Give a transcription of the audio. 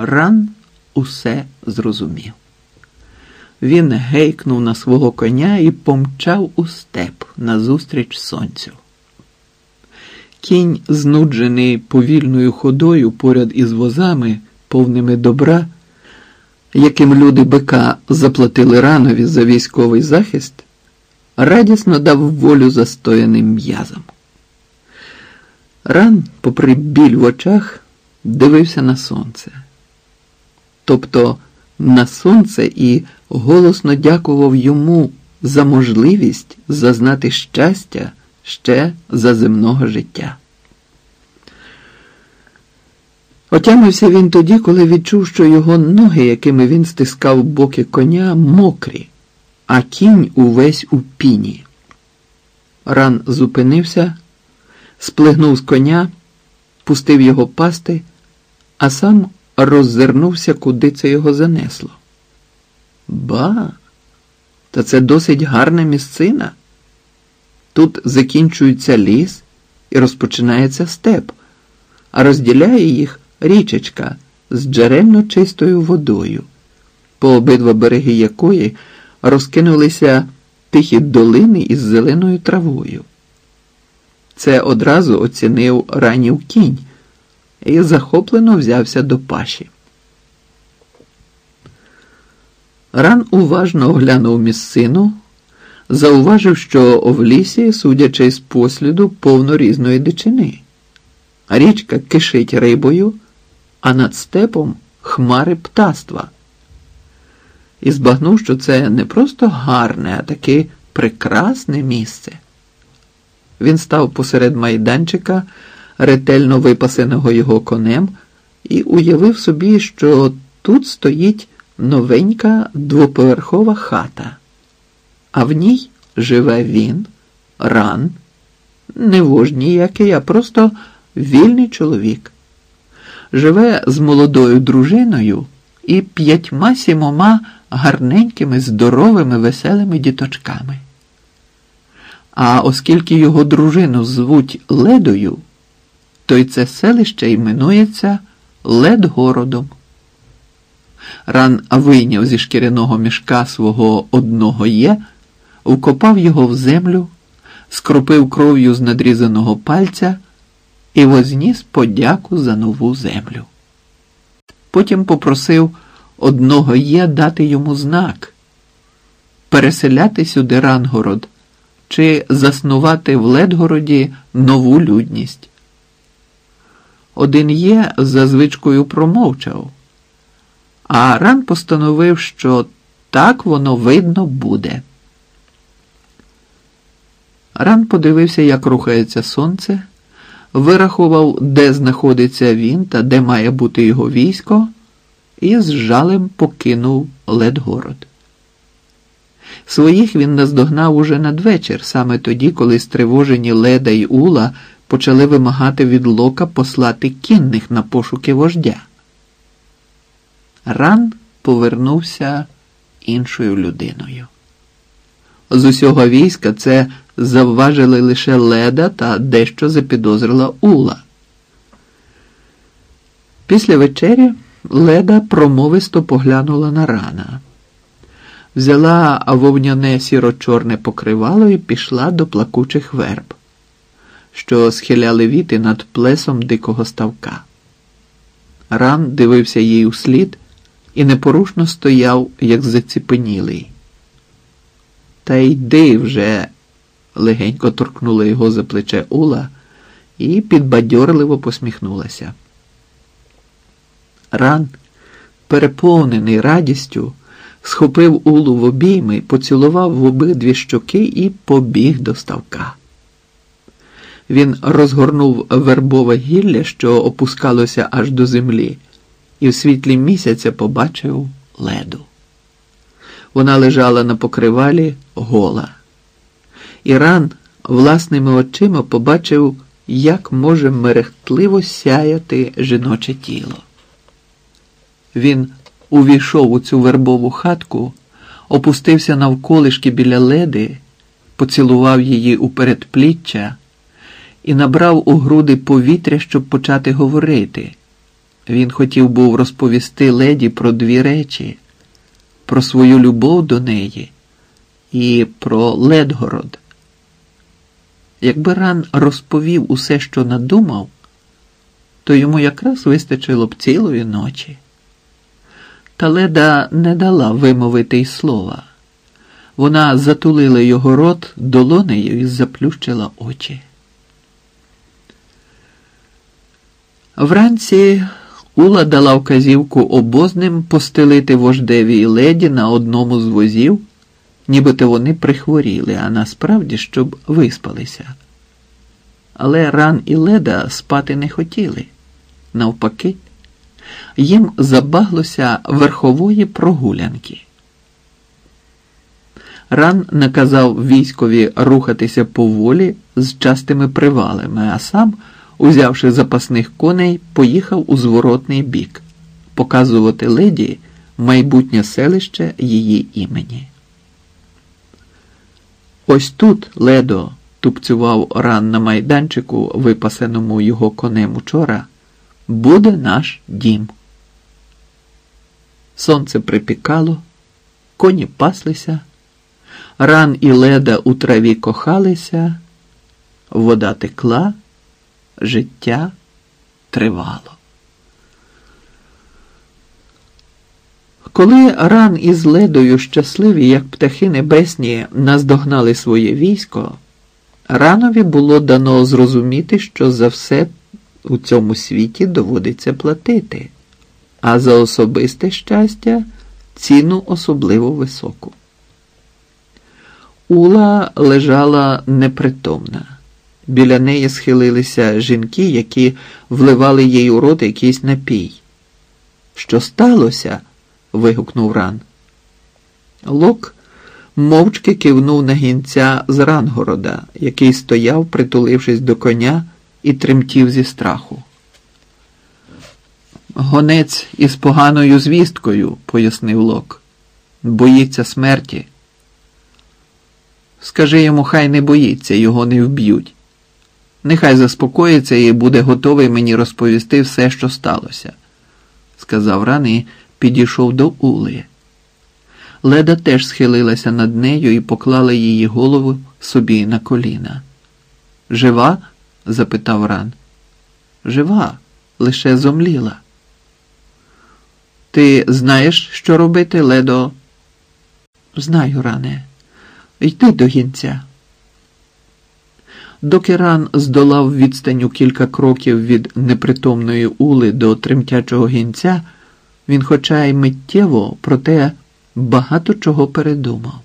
Ран усе зрозумів. Він гейкнув на свого коня і помчав у степ назустріч сонцю. Кінь, знуджений повільною ходою поряд із возами, повними добра, яким люди бика заплатили ранові за військовий захист, радісно дав волю застояним м'язам. Ран, попри біль в очах, дивився на сонце. Тобто на сонце і голосно дякував йому за можливість зазнати щастя ще за земного життя. Отямився він тоді, коли відчув, що його ноги, якими він стискав боки коня, мокрі, а кінь увесь у піні. Ран зупинився, сплигнув з коня, пустив його пасти, а сам роззирнувся, куди це його занесло. Ба, та це досить гарна місцина. Тут закінчується ліс і розпочинається степ, а розділяє їх річечка з джерельно чистою водою, по обидва береги якої розкинулися тихі долини із зеленою травою. Це одразу оцінив ранів кінь і захоплено взявся до паші. Ран уважно оглянув місцину, зауважив, що в лісі, судячи з посліду, повно різної дичини. Річка кишить рибою, а над степом хмари птаства. І збагнув, що це не просто гарне, а таке прекрасне місце. Він став посеред майданчика, ретельно випасеного його конем, і уявив собі, що тут стоїть новенька двоповерхова хата, а в ній живе він, ран, не вождь ніякий, а просто вільний чоловік. Живе з молодою дружиною і п'ятьма сімома гарненькими, здоровими, веселими діточками. А оскільки його дружину звуть Ледою, то й це селище іменується Ледгородом. Ран вийняв зі шкіряного мішка свого одного є, вкопав його в землю, скропив кров'ю з надрізаного пальця і возніс подяку за нову землю. Потім попросив одного є дати йому знак, переселяти сюди Рангород чи заснувати в Ледгороді нову людність. Один є за звичкою промовчав. А Ран постановив, що так воно видно буде. Ран подивився, як рухається сонце, вирахував, де знаходиться він та де має бути його військо, і з жалем покинув Ледгород. Своїх він наздогнав уже надвечір, саме тоді, коли стривожені Леда й Ула почали вимагати від Лока послати кінних на пошуки вождя. Ран повернувся іншою людиною. З усього війська це завважили лише леда та дещо запідозрила Ула. Після вечері леда промовисто поглянула на рана, взяла вовняне сіро-чорне покривало і пішла до плакучих верб, що схиляли віти над плесом дикого ставка. Ран дивився їй услід і непорушно стояв, як заціпенілий. Та йди вже, легенько торкнула його за плече Ула і підбадьорливо посміхнулася. Ран, переповнений радістю, схопив Улу в обійми, поцілував в обидві щоки і побіг до ставка. Він розгорнув вербове гілля, що опускалося аж до землі і в світлі місяця побачив леду. Вона лежала на покривалі гола. Іран власними очима побачив, як може мерехтливо сяяти жіноче тіло. Він увійшов у цю вербову хатку, опустився навколишки біля леди, поцілував її у передпліччя і набрав у груди повітря, щоб почати говорити Він хотів був розповісти леді про дві речі, про свою любов до неї і про Ледгород. Якби ран розповів усе, що надумав, то йому якраз вистачило б цілої ночі. Та леда не дала вимовити й слова. Вона затулила його рот долонею і заплющила очі. Вранці Ула дала вказівку обозним постелити вождеві і леді на одному з возів, нібито вони прихворіли, а насправді, щоб виспалися. Але ран і леда спати не хотіли. Навпаки, їм забаглося верхової прогулянки. Ран наказав військові рухатися поволі з частими привалами, а сам, узявши запасних коней, поїхав у зворотний бік показувати леді майбутнє селище її імені. Ось тут, ледо, тупцював ран на майданчику, випасеному його конем учора, буде наш дім. Сонце припікало, коні паслися. Ран і леда у траві кохалися, вода текла, життя тривало. Коли ран із ледою щасливі, як птахи небесні, наздогнали своє військо, ранові було дано зрозуміти, що за все у цьому світі доводиться платити, а за особисте щастя ціну особливо високу. Ула лежала непритомна. Біля неї схилилися жінки, які вливали їй у рот якийсь напій. Що сталося? вигукнув ран. Лок мовчки кивнув на гінця з Рангорода, який стояв, притулившись до коня, і тремтів зі страху. Гонець із поганою звісткою, пояснив Лок, боїться смерті. Скажи йому, хай не боїться, його не вб'ють. Нехай заспокоїться і буде готовий мені розповісти все, що сталося, сказав ран і підійшов до Ули. Леда теж схилилася над нею і поклала її голову собі на коліна. Жива? запитав ран. Жива, лише зомліла. Ти знаєш, що робити, Ледо? Знаю, ране. Йди до гінця. Доки ран здолав відстаню кілька кроків від непритомної ули до тремтячого гінця, він, хоча й миттєво, проте багато чого передумав.